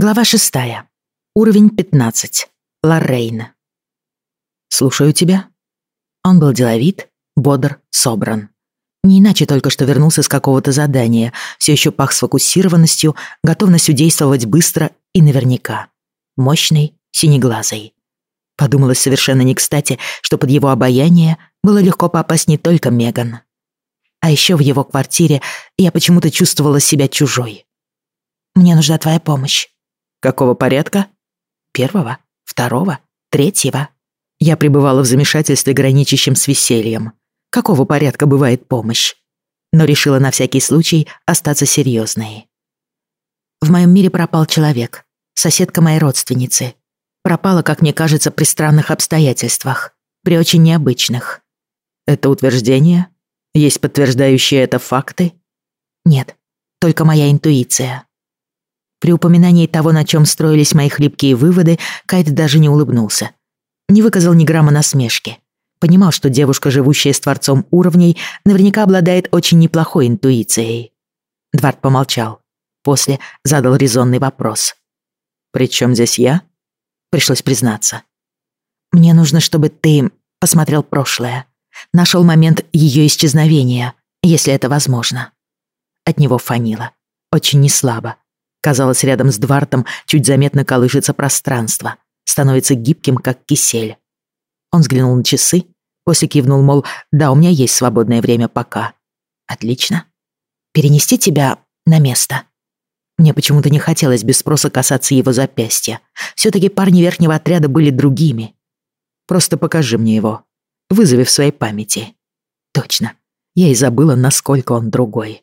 Глава шестая. Уровень 15. Лоррейн. «Слушаю тебя». Он был деловит, бодр, собран. Не иначе только что вернулся с какого-то задания, все еще пах сфокусированностью, готовностью действовать быстро и наверняка. Мощный, синеглазый. Подумалось совершенно не кстати, что под его обаяние было легко попасть не только Меган. А еще в его квартире я почему-то чувствовала себя чужой. «Мне нужна твоя помощь», Какого порядка? Первого? Второго? Третьего? Я пребывала в замешательстве, граничащем с весельем. Какого порядка бывает помощь? Но решила на всякий случай остаться серьезной. В моем мире пропал человек, соседка моей родственницы. Пропала, как мне кажется, при странных обстоятельствах, при очень необычных. Это утверждение? Есть подтверждающие это факты? Нет, только моя интуиция. При упоминании того, на чем строились мои хлипкие выводы, Кайт даже не улыбнулся. Не выказал ни грамма насмешки. Понимал, что девушка, живущая с Творцом уровней, наверняка обладает очень неплохой интуицией. Двард помолчал. После задал резонный вопрос. «При чем здесь я?» Пришлось признаться. «Мне нужно, чтобы ты посмотрел прошлое. Нашел момент ее исчезновения, если это возможно». От него фанило. Очень неслабо. Казалось, рядом с Двартом чуть заметно колышется пространство, становится гибким, как кисель. Он взглянул на часы, после кивнул, мол, да, у меня есть свободное время пока. Отлично. Перенести тебя на место. Мне почему-то не хотелось без спроса касаться его запястья. Все-таки парни верхнего отряда были другими. Просто покажи мне его. Вызови в своей памяти. Точно. Я и забыла, насколько он другой.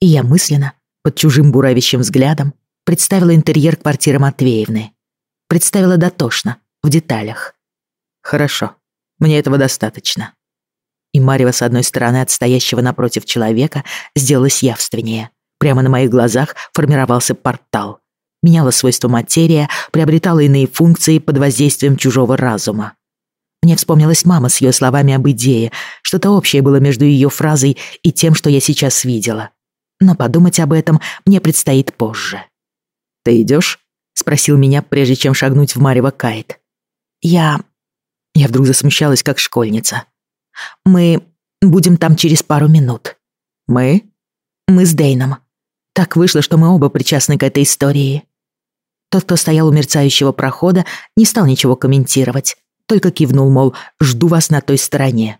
И я мысленно под чужим буравящим взглядом представила интерьер квартиры Матвеевны. Представила дотошно, в деталях. Хорошо, мне этого достаточно. И Марева с одной стороны от стоящего напротив человека сделалась явственнее. Прямо на моих глазах формировался портал. Меняла свойства материя, приобретала иные функции под воздействием чужого разума. Мне вспомнилась мама с ее словами об идее. Что-то общее было между ее фразой и тем, что я сейчас видела но подумать об этом мне предстоит позже. «Ты идешь? спросил меня, прежде чем шагнуть в Марево Кайт. «Я...» Я вдруг засмущалась, как школьница. «Мы будем там через пару минут». «Мы?» «Мы с Дейном. Так вышло, что мы оба причастны к этой истории». Тот, кто стоял у мерцающего прохода, не стал ничего комментировать, только кивнул, мол, «жду вас на той стороне».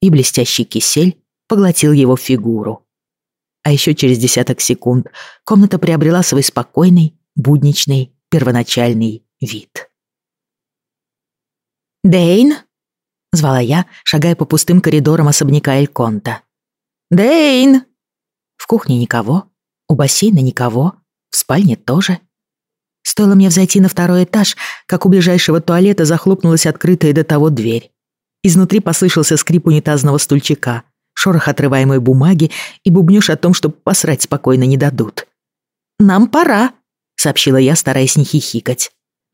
И блестящий кисель поглотил его фигуру. А еще через десяток секунд комната приобрела свой спокойный, будничный, первоначальный вид. «Дейн?» — звала я, шагая по пустым коридорам особняка Эльконта. «Дейн!» В кухне никого, у бассейна никого, в спальне тоже. Стоило мне взойти на второй этаж, как у ближайшего туалета захлопнулась открытая до того дверь. Изнутри послышался скрип унитазного стульчика — шорох отрываемой бумаги и бубнёж о том, что посрать спокойно не дадут. «Нам пора», — сообщила я, стараясь не хихикать.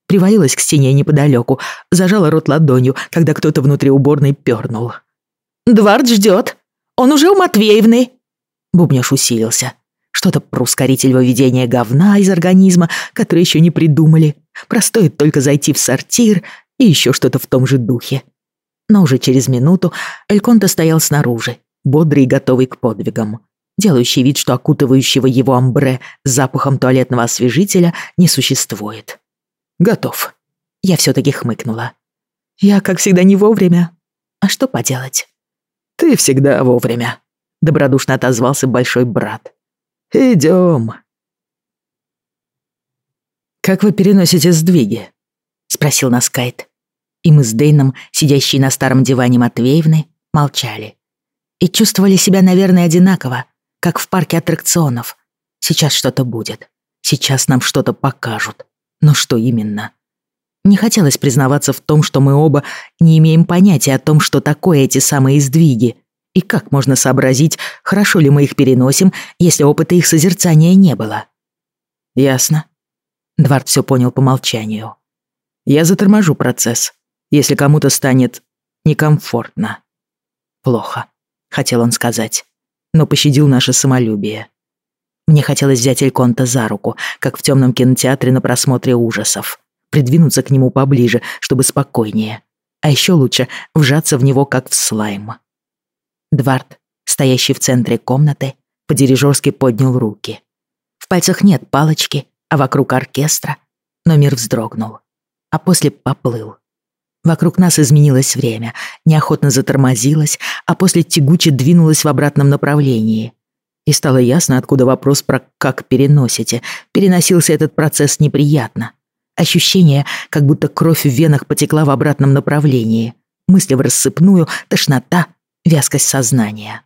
Привалилась к стене неподалеку, зажала рот ладонью, когда кто-то внутри уборной пёрнул. «Двард ждёт. Он уже у Матвеевны». Бубнёж усилился. Что-то про ускоритель выведения говна из организма, который ещё не придумали. Простоит только зайти в сортир и ещё что-то в том же духе. Но уже через минуту Эльконта стоял снаружи, бодрый и готовый к подвигам, делающий вид, что окутывающего его амбре запахом туалетного освежителя не существует. «Готов». Я все-таки хмыкнула. «Я, как всегда, не вовремя. А что поделать?» «Ты всегда вовремя», — добродушно отозвался большой брат. «Идем». «Как вы переносите сдвиги?» — спросил нас Кайт. И мы с Дейном, сидящие на старом диване Матвеевны, молчали и чувствовали себя, наверное, одинаково, как в парке аттракционов. Сейчас что-то будет. Сейчас нам что-то покажут. Но что именно? Не хотелось признаваться в том, что мы оба не имеем понятия о том, что такое эти самые сдвиги, и как можно сообразить, хорошо ли мы их переносим, если опыта их созерцания не было. Ясно. Двард все понял по молчанию. Я заторможу процесс, если кому-то станет некомфортно. Плохо. — хотел он сказать, но пощадил наше самолюбие. Мне хотелось взять Эльконта за руку, как в темном кинотеатре на просмотре ужасов. Придвинуться к нему поближе, чтобы спокойнее. А еще лучше вжаться в него, как в слайм. Двард, стоящий в центре комнаты, по-дирижерски поднял руки. В пальцах нет палочки, а вокруг оркестра. Но мир вздрогнул. А после поплыл. Вокруг нас изменилось время, неохотно затормозилось, а после тягуче двинулось в обратном направлении. И стало ясно, откуда вопрос про «как переносите». Переносился этот процесс неприятно. Ощущение, как будто кровь в венах потекла в обратном направлении. Мысли в рассыпную, тошнота, вязкость сознания.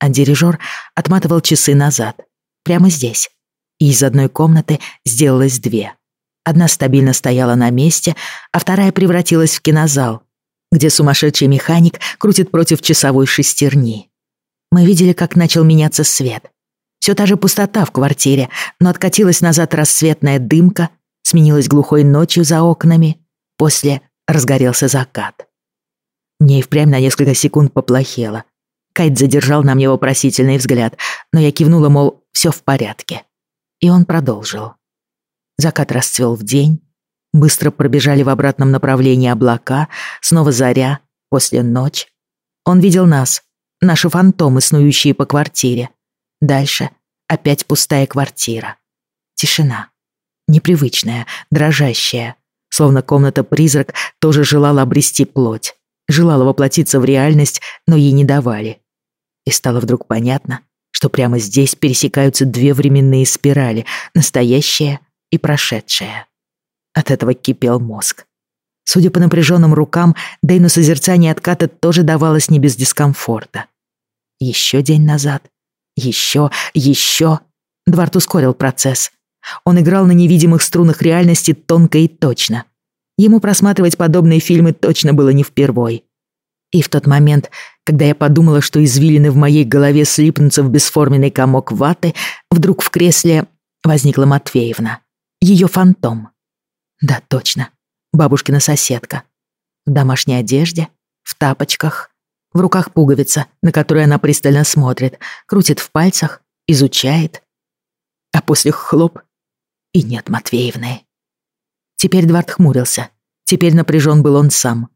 А дирижер отматывал часы назад. Прямо здесь. И из одной комнаты сделалось две. Одна стабильно стояла на месте, а вторая превратилась в кинозал, где сумасшедший механик крутит против часовой шестерни. Мы видели, как начал меняться свет. Все та же пустота в квартире, но откатилась назад рассветная дымка, сменилась глухой ночью за окнами, после разгорелся закат. Мне и впрямь на несколько секунд поплохело. Кайт задержал на мне вопросительный взгляд, но я кивнула, мол, все в порядке. И он продолжил. Закат расцвел в день, быстро пробежали в обратном направлении облака, снова заря, после ночь. Он видел нас, Наши фантомы, снующие по квартире. Дальше опять пустая квартира. Тишина. Непривычная, дрожащая. Словно комната-призрак тоже желала обрести плоть. Желала воплотиться в реальность, но ей не давали. И стало вдруг понятно, что прямо здесь пересекаются две временные спирали, настоящая и прошедшая. От этого кипел мозг. Судя по напряженным рукам, Дейну созерцание отката тоже давалось не без дискомфорта. Еще день назад. Еще, еще. Двард ускорил процесс. Он играл на невидимых струнах реальности тонко и точно. Ему просматривать подобные фильмы точно было не впервой. И в тот момент, когда я подумала, что извилины в моей голове слипнутся в бесформенный комок ваты, вдруг в кресле возникла Матвеевна. Ее фантом. Да, точно. Бабушкина соседка. В домашней одежде, в тапочках, в руках пуговица, на которую она пристально смотрит, крутит в пальцах, изучает. А после хлоп и нет Матвеевны. Теперь Двард хмурился. Теперь напряжен был он сам.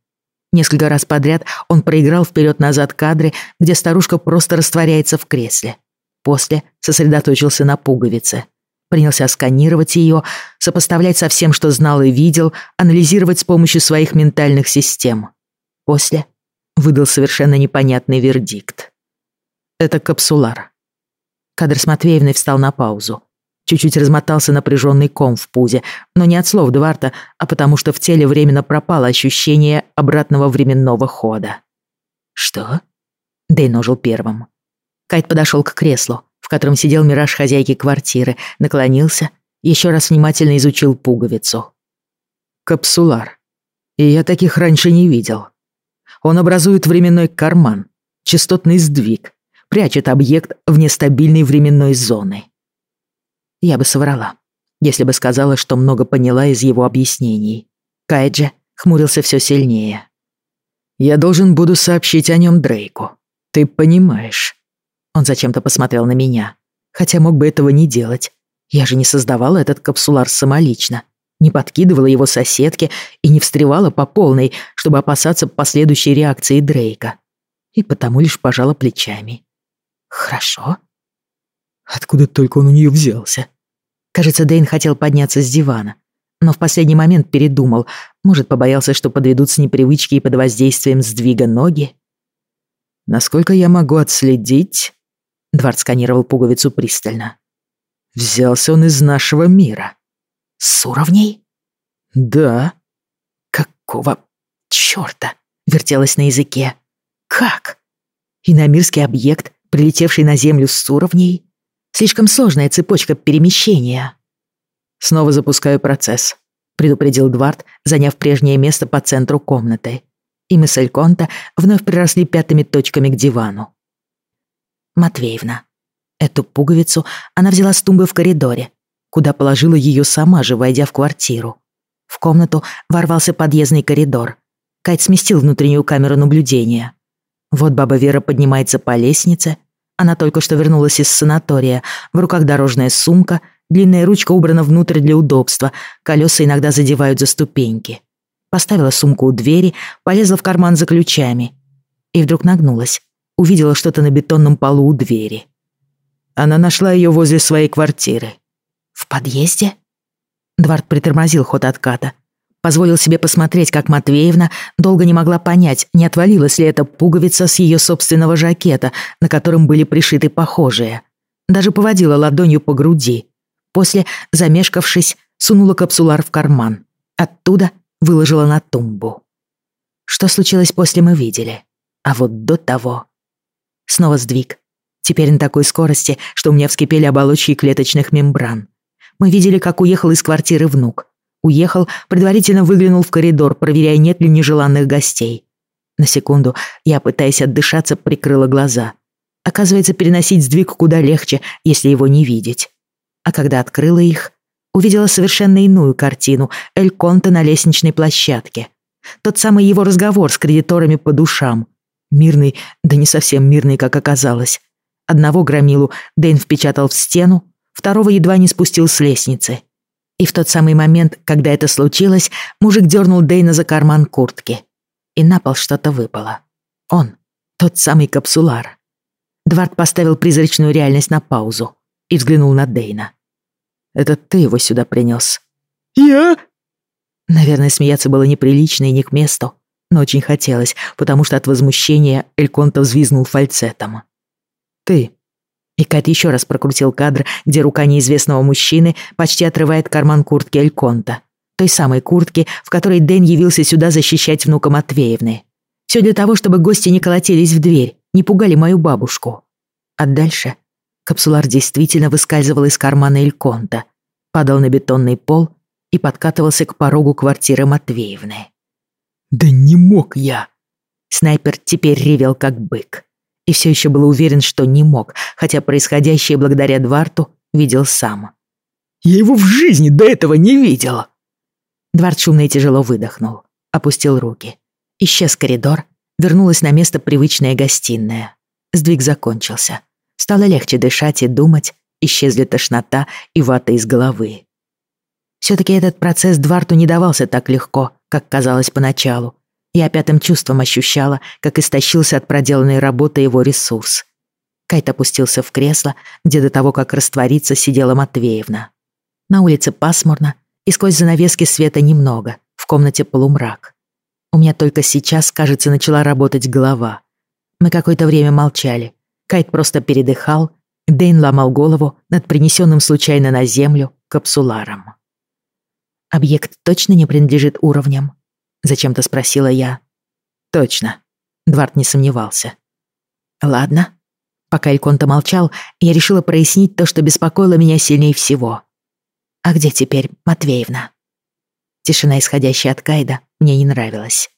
Несколько раз подряд он проиграл вперед-назад кадры, где старушка просто растворяется в кресле. После сосредоточился на пуговице. Принялся сканировать ее, сопоставлять со всем, что знал и видел, анализировать с помощью своих ментальных систем. После выдал совершенно непонятный вердикт. Это капсулар. Кадр с Матвеевной встал на паузу. Чуть-чуть размотался напряженный ком в пузе, но не от слов Дварта, а потому что в теле временно пропало ощущение обратного временного хода. «Что?» Дэй ножил первым. Кайт подошел к креслу, в котором сидел мираж хозяйки квартиры, наклонился, еще раз внимательно изучил пуговицу. «Капсулар. И я таких раньше не видел. Он образует временной карман, частотный сдвиг, прячет объект в нестабильной временной зоны. Я бы соврала, если бы сказала, что много поняла из его объяснений. Кайджа хмурился все сильнее. «Я должен буду сообщить о нем Дрейку. Ты понимаешь?» Он зачем-то посмотрел на меня, хотя мог бы этого не делать. Я же не создавала этот капсулар самолично не подкидывала его соседке и не встревала по полной, чтобы опасаться последующей реакции Дрейка. И потому лишь пожала плечами. «Хорошо». Откуда только он у нее взялся? Кажется, Дэйн хотел подняться с дивана, но в последний момент передумал. Может, побоялся, что подведут с непривычки и под воздействием сдвига ноги? Насколько я могу отследить... Двард сканировал пуговицу пристально. Взялся он из нашего мира. С уровней? Да. Какого чёрта? Вертелось на языке. Как? Иномирский объект, прилетевший на Землю с уровней? Слишком сложная цепочка перемещения. Снова запускаю процесс, предупредил Двард, заняв прежнее место по центру комнаты. И мы с Эльконта вновь приросли пятыми точками к дивану. Матвеевна. Эту пуговицу она взяла с тумбы в коридоре, куда положила ее сама же, войдя в квартиру. В комнату ворвался подъездный коридор. Кайт сместил внутреннюю камеру наблюдения. Вот баба Вера поднимается по лестнице, Она только что вернулась из санатория. В руках дорожная сумка, длинная ручка убрана внутрь для удобства, колеса иногда задевают за ступеньки. Поставила сумку у двери, полезла в карман за ключами. И вдруг нагнулась. Увидела что-то на бетонном полу у двери. Она нашла ее возле своей квартиры. «В подъезде?» Двард притормозил ход отката. Позволил себе посмотреть, как Матвеевна долго не могла понять, не отвалилась ли эта пуговица с ее собственного жакета, на котором были пришиты похожие. Даже поводила ладонью по груди. После, замешкавшись, сунула капсулар в карман. Оттуда выложила на тумбу. Что случилось после, мы видели. А вот до того... Снова сдвиг. Теперь на такой скорости, что у меня вскипели оболочки клеточных мембран. Мы видели, как уехал из квартиры внук. Уехал, предварительно выглянул в коридор, проверяя, нет ли нежеланных гостей. На секунду я, пытаясь отдышаться, прикрыла глаза. Оказывается, переносить сдвиг куда легче, если его не видеть. А когда открыла их, увидела совершенно иную картину Эль Конте на лестничной площадке. Тот самый его разговор с кредиторами по душам. Мирный, да не совсем мирный, как оказалось. Одного громилу Дэйн впечатал в стену, второго едва не спустил с лестницы. И в тот самый момент, когда это случилось, мужик дернул Дэйна за карман куртки. И на пол что-то выпало. Он, тот самый капсулар. Двард поставил призрачную реальность на паузу и взглянул на Дейна. «Это ты его сюда принес?» «Я?» Наверное, смеяться было неприлично и не к месту, но очень хотелось, потому что от возмущения Эльконта взвизнул фальцетом. «Ты», и Кат еще раз прокрутил кадр, где рука неизвестного мужчины почти отрывает карман куртки Эльконта. Той самой куртки, в которой Дэн явился сюда защищать внука Матвеевны. Все для того, чтобы гости не колотились в дверь, не пугали мою бабушку. А дальше капсулар действительно выскальзывал из кармана Эльконта, падал на бетонный пол и подкатывался к порогу квартиры Матвеевны. «Да не мог я!» Снайпер теперь ревел как бык и все еще был уверен, что не мог, хотя происходящее благодаря Дварту видел сам. «Я его в жизни до этого не видел!» Дварт шумно и тяжело выдохнул, опустил руки. Исчез коридор, вернулась на место привычная гостиная. Сдвиг закончился. Стало легче дышать и думать, исчезли тошнота и вата из головы. Все-таки этот процесс Дварту не давался так легко, как казалось поначалу, я пятым чувством ощущала, как истощился от проделанной работы его ресурс. Кайт опустился в кресло, где до того, как раствориться, сидела Матвеевна. На улице пасмурно, и сквозь занавески света немного, в комнате полумрак. У меня только сейчас, кажется, начала работать голова. Мы какое-то время молчали. Кайт просто передыхал, Дэйн ломал голову над принесенным случайно на землю капсуларом. Объект точно не принадлежит уровням. Зачем-то спросила я. Точно. Двард не сомневался. Ладно. Пока Эльконта молчал, я решила прояснить то, что беспокоило меня сильнее всего. А где теперь Матвеевна? Тишина, исходящая от Кайда, мне не нравилась.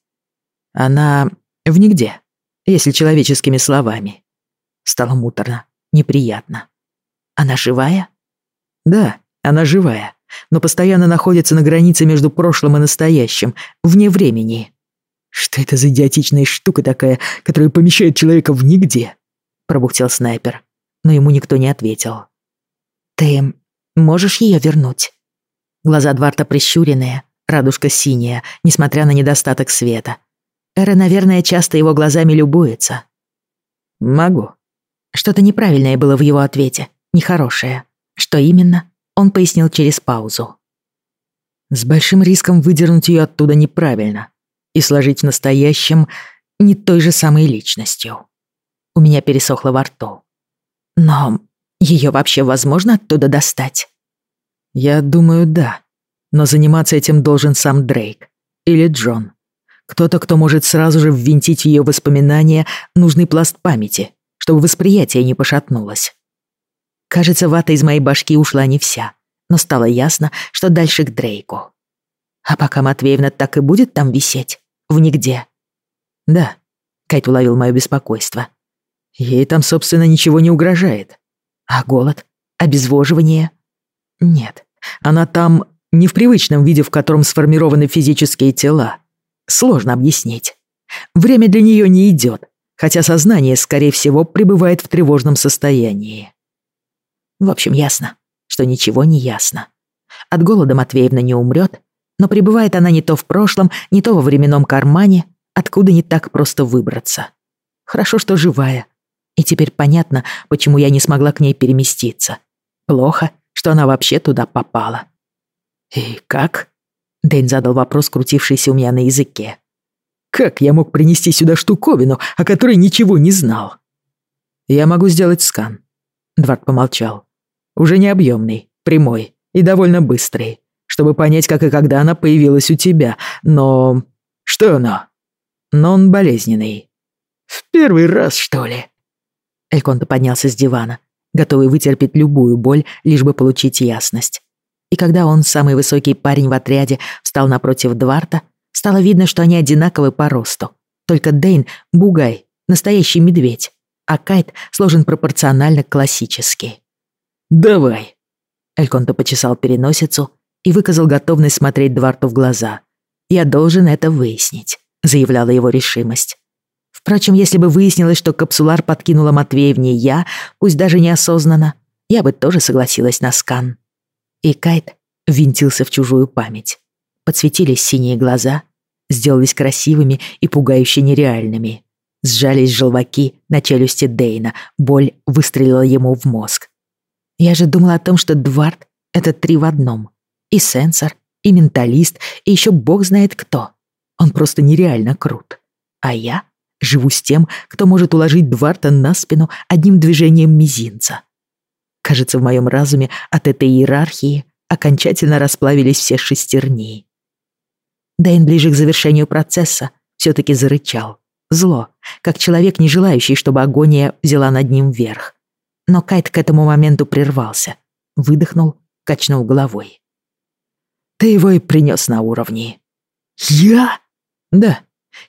Она в нигде, если человеческими словами. Стало муторно, неприятно. Она живая? Да, она живая но постоянно находится на границе между прошлым и настоящим, вне времени. «Что это за идиотичная штука такая, которая помещает человека в нигде?» — пробухтел снайпер, но ему никто не ответил. «Ты можешь ее вернуть?» Глаза Дварта прищуренные, радужка синяя, несмотря на недостаток света. Эра, наверное, часто его глазами любуется. «Могу». Что-то неправильное было в его ответе, нехорошее. Что именно? Он пояснил через паузу. С большим риском выдернуть ее оттуда неправильно и сложить в настоящем не той же самой личностью. У меня пересохло во рту. Но ее вообще возможно оттуда достать? Я думаю, да. Но заниматься этим должен сам Дрейк. Или Джон. Кто-то, кто может сразу же ввинтить в ее воспоминания нужный пласт памяти, чтобы восприятие не пошатнулось. Кажется, вата из моей башки ушла не вся, но стало ясно, что дальше к Дрейку. А пока Матвеевна так и будет там висеть, в нигде. Да, Кайт уловил мое беспокойство. Ей там, собственно, ничего не угрожает. А голод? Обезвоживание? Нет, она там не в привычном виде, в котором сформированы физические тела. Сложно объяснить. Время для нее не идет, хотя сознание, скорее всего, пребывает в тревожном состоянии. В общем, ясно, что ничего не ясно. От голода Матвеевна не умрет, но пребывает она не то в прошлом, не то во временном кармане, откуда не так просто выбраться. Хорошо, что живая. И теперь понятно, почему я не смогла к ней переместиться. Плохо, что она вообще туда попала. «И как?» Дэйн задал вопрос, крутившийся у меня на языке. «Как я мог принести сюда штуковину, о которой ничего не знал?» «Я могу сделать скан». Двард помолчал. «Уже не объемный, прямой и довольно быстрый, чтобы понять, как и когда она появилась у тебя, но...» «Что оно?» «Но он болезненный». «В первый раз, что ли?» Эльконто поднялся с дивана, готовый вытерпеть любую боль, лишь бы получить ясность. И когда он, самый высокий парень в отряде, встал напротив Дварта, стало видно, что они одинаковы по росту. Только Дейн — бугай, настоящий медведь, а Кайт сложен пропорционально классически. «Давай!» Эльконто почесал переносицу и выказал готовность смотреть Дварту в глаза. «Я должен это выяснить», — заявляла его решимость. Впрочем, если бы выяснилось, что капсулар подкинула Матвеевне я, пусть даже неосознанно, я бы тоже согласилась на скан. И Кайт винтился в чужую память. Подсветились синие глаза, сделались красивыми и пугающе нереальными. Сжались желваки на челюсти Дейна, боль выстрелила ему в мозг. Я же думала о том, что Двард — это три в одном. И сенсор, и менталист, и еще бог знает кто. Он просто нереально крут. А я Живу с тем, кто может уложить Дварта на спину одним движением мизинца. Кажется, в моем разуме от этой иерархии окончательно расплавились все шестерни. Дэйн ближе к завершению процесса все-таки зарычал. Зло, как человек, не желающий, чтобы агония взяла над ним верх. Но Кайт к этому моменту прервался, выдохнул, качнул головой. «Ты его и принес на уровне». «Я?» «Да,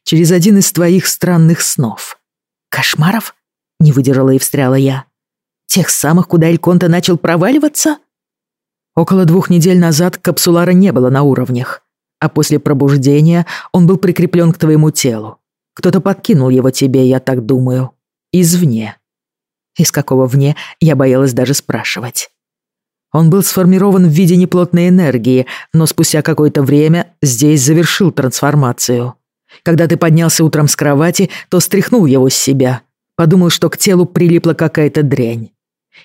через один из твоих странных снов. Кошмаров? Не выдержала и встряла я. Тех самых, куда Эльконта начал проваливаться? Около двух недель назад капсулара не было на уровнях, а после пробуждения он был прикреплен к твоему телу. Кто-то подкинул его тебе, я так думаю. Извне. Из какого вне, я боялась даже спрашивать. Он был сформирован в виде неплотной энергии, но спустя какое-то время здесь завершил трансформацию. Когда ты поднялся утром с кровати, то стряхнул его с себя. Подумал, что к телу прилипла какая-то дрянь.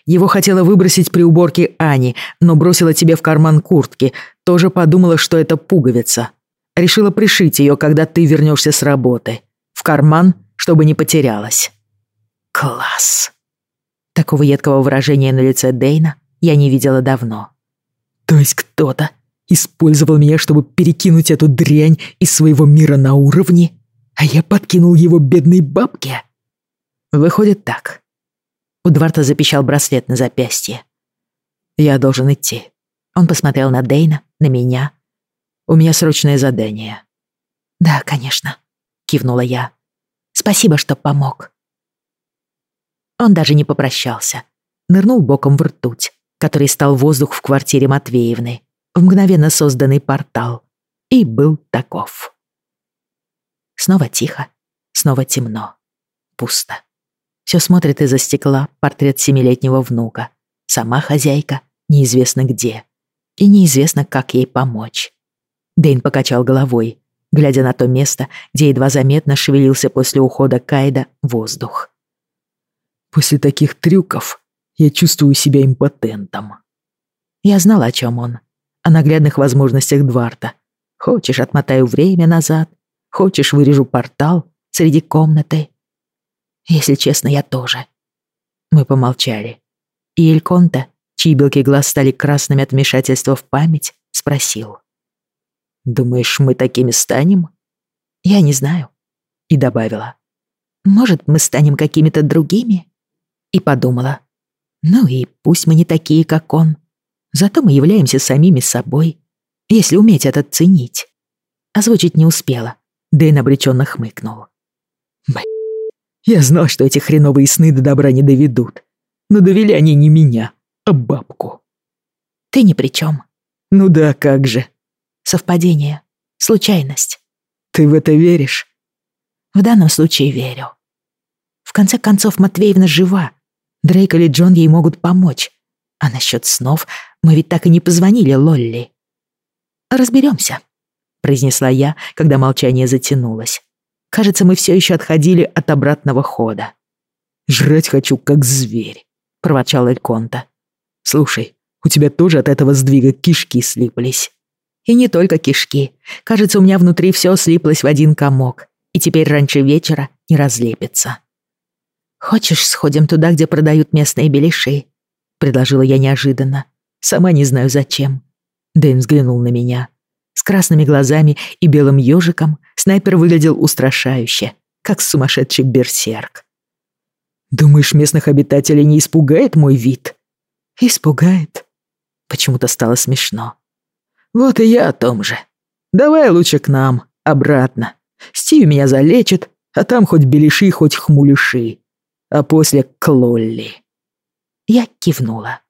Его хотела выбросить при уборке Ани, но бросила тебе в карман куртки. Тоже подумала, что это пуговица. Решила пришить ее, когда ты вернешься с работы. В карман, чтобы не потерялась. Класс. Такого едкого выражения на лице Дейна я не видела давно. То есть кто-то Использовал меня, чтобы перекинуть эту дрянь из своего мира на уровне, а я подкинул его бедной бабке? Выходит так. У Дварта запищал браслет на запястье. Я должен идти. Он посмотрел на Дейна, на меня. У меня срочное задание. Да, конечно, кивнула я. Спасибо, что помог. Он даже не попрощался. Нырнул боком в ртуть, который стал воздух в квартире Матвеевны в мгновенно созданный портал. И был таков. Снова тихо, снова темно, пусто. Все смотрит из-за стекла портрет семилетнего внука. Сама хозяйка неизвестно где. И неизвестно, как ей помочь. Дэйн покачал головой, глядя на то место, где едва заметно шевелился после ухода Кайда воздух. «После таких трюков я чувствую себя импотентом». Я знал, о чем он о наглядных возможностях Дварта. Хочешь, отмотаю время назад, хочешь, вырежу портал среди комнаты. Если честно, я тоже. Мы помолчали. И Эльконта, чьи белки глаз стали красными от вмешательства в память, спросил. «Думаешь, мы такими станем?» «Я не знаю». И добавила. «Может, мы станем какими-то другими?» И подумала. «Ну и пусть мы не такие, как он. Зато мы являемся самими собой, если уметь это ценить. Озвучить не успела. Дэйн обреченно хмыкнул. Блин, я знал, что эти хреновые сны до добра не доведут. Но довели они не меня, а бабку. Ты ни при чем. Ну да, как же. Совпадение. Случайность. Ты в это веришь? В данном случае верю. конце концов, Матвеевна жива. Дрейк или Джон ей могут помочь. А насчет снов мы ведь так и не позвонили Лолли. Разберемся, произнесла я, когда молчание затянулось. Кажется, мы все еще отходили от обратного хода. «Жрать хочу, как зверь», — проворчал Эльконта. «Слушай, у тебя тоже от этого сдвига кишки слиплись». И не только кишки. Кажется, у меня внутри все слиплось в один комок, и теперь раньше вечера не разлепится. «Хочешь, сходим туда, где продают местные беляши?» — предложила я неожиданно. Сама не знаю зачем. Дэн взглянул на меня. С красными глазами и белым ежиком снайпер выглядел устрашающе, как сумасшедший берсерк. «Думаешь, местных обитателей не испугает мой вид?» «Испугает?» Почему-то стало смешно. Вот и я о том же. Давай лучше к нам, обратно. Стив меня залечит, а там хоть беляши, хоть хмулиши. А после к Лолли. Я кивнула.